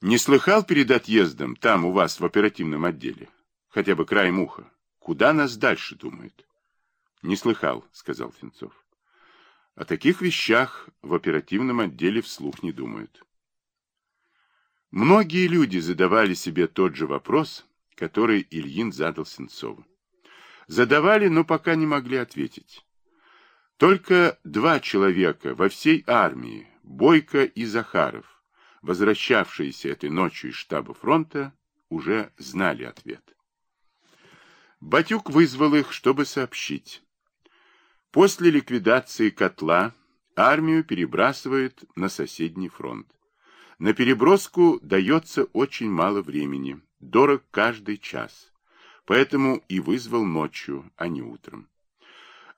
Не слыхал перед отъездом, там у вас в оперативном отделе? Хотя бы край уха. Куда нас дальше думают? Не слыхал, сказал Финцов. О таких вещах в оперативном отделе вслух не думают. Многие люди задавали себе тот же вопрос, который Ильин задал Сенцову. Задавали, но пока не могли ответить. Только два человека во всей армии, Бойко и Захаров, возвращавшиеся этой ночью из штаба фронта, уже знали ответ. Батюк вызвал их, чтобы сообщить. После ликвидации котла армию перебрасывают на соседний фронт. На переброску дается очень мало времени, дорог каждый час. Поэтому и вызвал ночью, а не утром.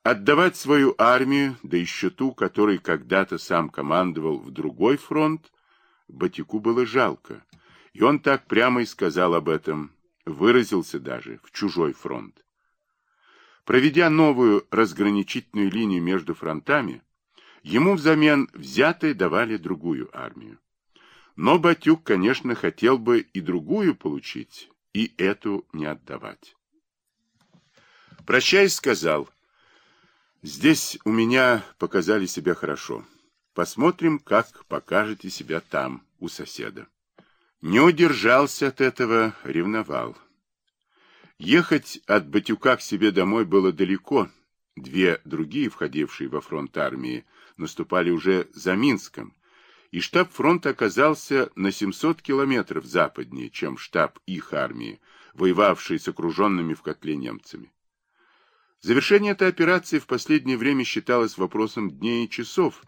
Отдавать свою армию, да еще ту, которой когда-то сам командовал в другой фронт, Батику было жалко. И он так прямо и сказал об этом, выразился даже в чужой фронт. Проведя новую разграничительную линию между фронтами, ему взамен взятые давали другую армию. Но Батюк, конечно, хотел бы и другую получить, и эту не отдавать. Прощаясь, сказал, «Здесь у меня показали себя хорошо. Посмотрим, как покажете себя там, у соседа». Не удержался от этого, ревновал. Ехать от Батюка к себе домой было далеко. Две другие, входившие во фронт армии, наступали уже за Минском, и штаб фронта оказался на 700 километров западнее, чем штаб их армии, воевавшей с окруженными в котле немцами. Завершение этой операции в последнее время считалось вопросом дней и часов,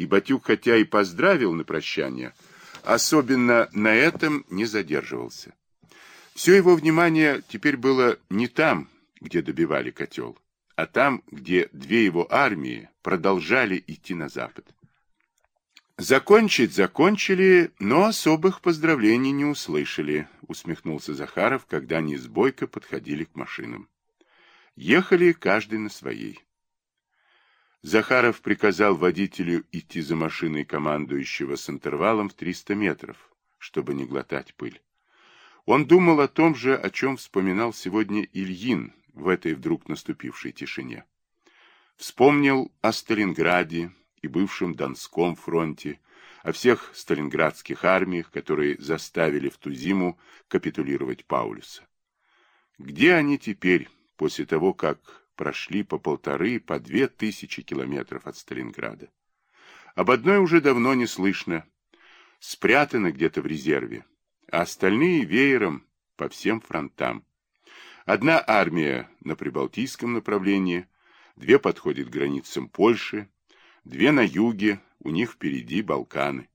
и Батюк, хотя и поздравил на прощание, особенно на этом не задерживался. Все его внимание теперь было не там, где добивали котел, а там, где две его армии продолжали идти на запад. Закончить закончили, но особых поздравлений не услышали, усмехнулся Захаров, когда они с Бойко подходили к машинам. Ехали каждый на своей. Захаров приказал водителю идти за машиной командующего с интервалом в 300 метров, чтобы не глотать пыль. Он думал о том же, о чем вспоминал сегодня Ильин в этой вдруг наступившей тишине. Вспомнил о Сталинграде, и бывшем Донском фронте, о всех сталинградских армиях, которые заставили в ту зиму капитулировать Паулюса. Где они теперь, после того, как прошли по полторы, по две тысячи километров от Сталинграда? Об одной уже давно не слышно, спрятаны где-то в резерве, а остальные веером по всем фронтам. Одна армия на прибалтийском направлении, две подходят к границам Польши, Две на юге, у них впереди Балканы.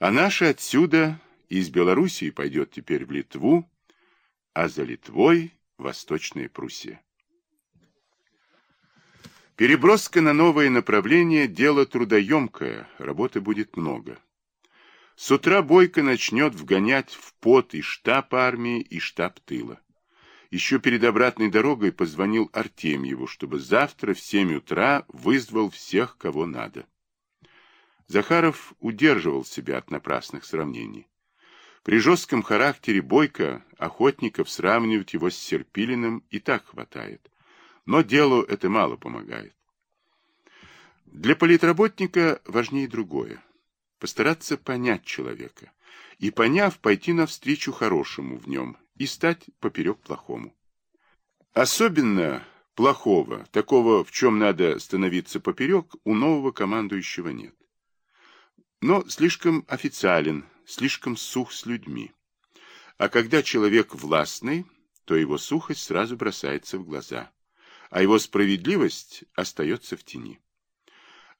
А наша отсюда из Белоруссии пойдет теперь в Литву, а за Литвой Восточная Пруссия. Переброска на новое направление – дело трудоемкое, работы будет много. С утра Бойко начнет вгонять в пот и штаб армии, и штаб тыла. Еще перед обратной дорогой позвонил Артемьеву, чтобы завтра в семь утра вызвал всех, кого надо. Захаров удерживал себя от напрасных сравнений. При жестком характере Бойко охотников сравнивать его с Серпилиным и так хватает. Но делу это мало помогает. Для политработника важнее другое. Постараться понять человека. И, поняв, пойти навстречу хорошему в нем и стать поперек плохому. Особенно плохого, такого, в чем надо становиться поперек, у нового командующего нет. Но слишком официален, слишком сух с людьми. А когда человек властный, то его сухость сразу бросается в глаза, а его справедливость остается в тени.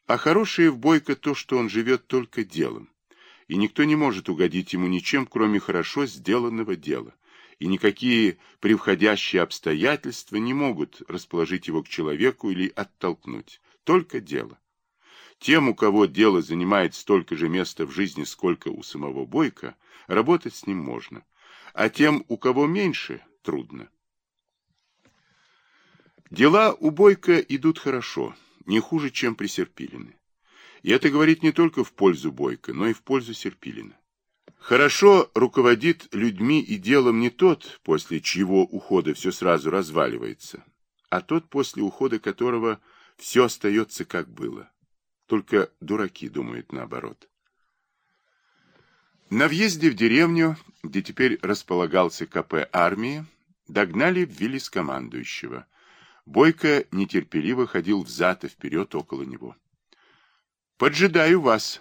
А хорошее в Бойко то, что он живет только делом, и никто не может угодить ему ничем, кроме хорошо сделанного дела и никакие превходящие обстоятельства не могут расположить его к человеку или оттолкнуть. Только дело. Тем, у кого дело занимает столько же места в жизни, сколько у самого Бойко, работать с ним можно. А тем, у кого меньше, трудно. Дела у Бойко идут хорошо, не хуже, чем при Серпилине. И это говорит не только в пользу Бойко, но и в пользу Серпилина. Хорошо руководит людьми и делом не тот, после чьего ухода все сразу разваливается, а тот, после ухода которого все остается как было. Только дураки думают наоборот. На въезде в деревню, где теперь располагался КП армии, догнали Виллис командующего. Бойко нетерпеливо ходил взад и вперед около него. «Поджидаю вас»,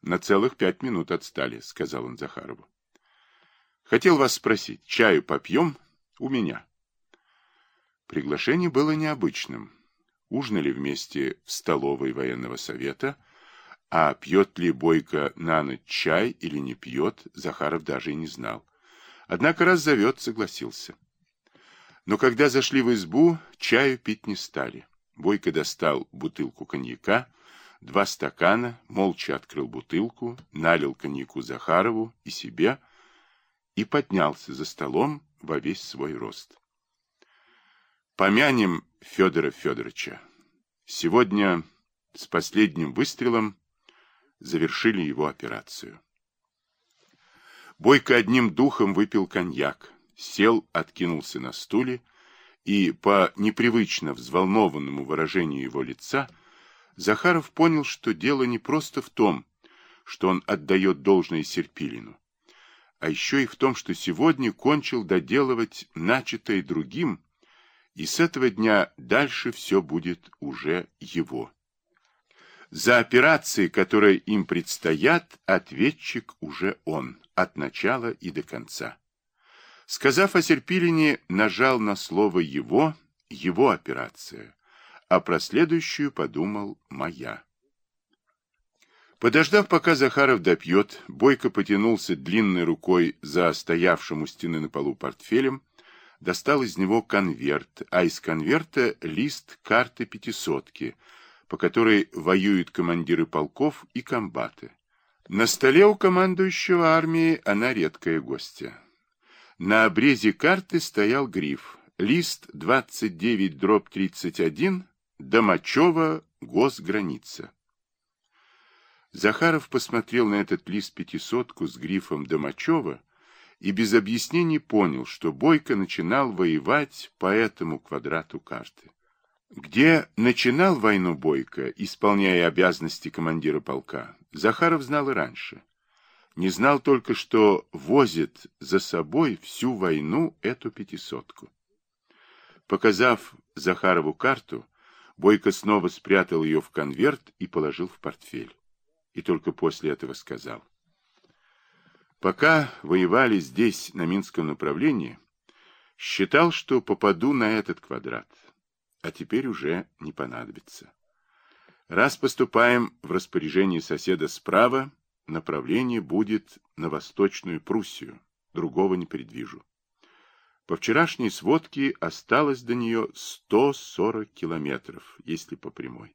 на целых пять минут отстали, сказал он Захарову. Хотел вас спросить, чаю попьем у меня? Приглашение было необычным. Ужинали вместе в столовой военного совета, а пьет ли Бойко на ночь чай или не пьет, Захаров даже и не знал. Однако раз зовет, согласился. Но когда зашли в избу, чаю пить не стали. Бойко достал бутылку коньяка, два стакана, молча открыл бутылку, налил коньяку Захарову и себе и поднялся за столом во весь свой рост. Помянем Федора Федоровича. Сегодня с последним выстрелом завершили его операцию. Бойко одним духом выпил коньяк, сел, откинулся на стуле и, по непривычно взволнованному выражению его лица, Захаров понял, что дело не просто в том, что он отдает должное Серпилину, а еще и в том, что сегодня кончил доделывать начатое другим, и с этого дня дальше все будет уже его. За операции, которые им предстоят, ответчик уже он, от начала и до конца. Сказав о Серпилине, нажал на слово «его», «его операция», а про следующую подумал «моя». Подождав, пока Захаров допьет, Бойко потянулся длинной рукой за стоявшим у стены на полу портфелем, достал из него конверт, а из конверта лист карты пятисотки, по которой воюют командиры полков и комбаты. На столе у командующего армии она редкая гостья. На обрезе карты стоял гриф «Лист 29 дробь 31 Домачева госграница. Захаров посмотрел на этот лист пятисотку с грифом Домачева и без объяснений понял, что Бойко начинал воевать по этому квадрату карты. Где начинал войну Бойко, исполняя обязанности командира полка, Захаров знал и раньше. Не знал только, что возит за собой всю войну эту пятисотку. Показав Захарову карту, Бойко снова спрятал ее в конверт и положил в портфель. И только после этого сказал. Пока воевали здесь, на Минском направлении, считал, что попаду на этот квадрат, а теперь уже не понадобится. Раз поступаем в распоряжение соседа справа, направление будет на Восточную Пруссию, другого не предвижу. По вчерашней сводке осталось до нее 140 километров, если по прямой.